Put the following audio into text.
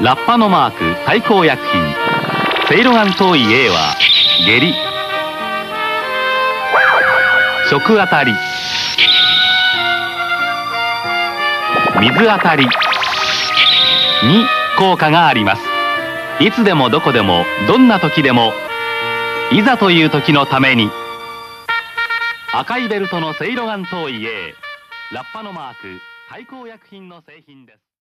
ラッパのマーク対抗薬品。セイロガントいイ A は下痢。食あたり。水あたり。に効果があります。いつでもどこでもどんな時でもいざという時のために。赤いベルトのセイロガントいイ A ラッパのマーク対抗薬品の製品です。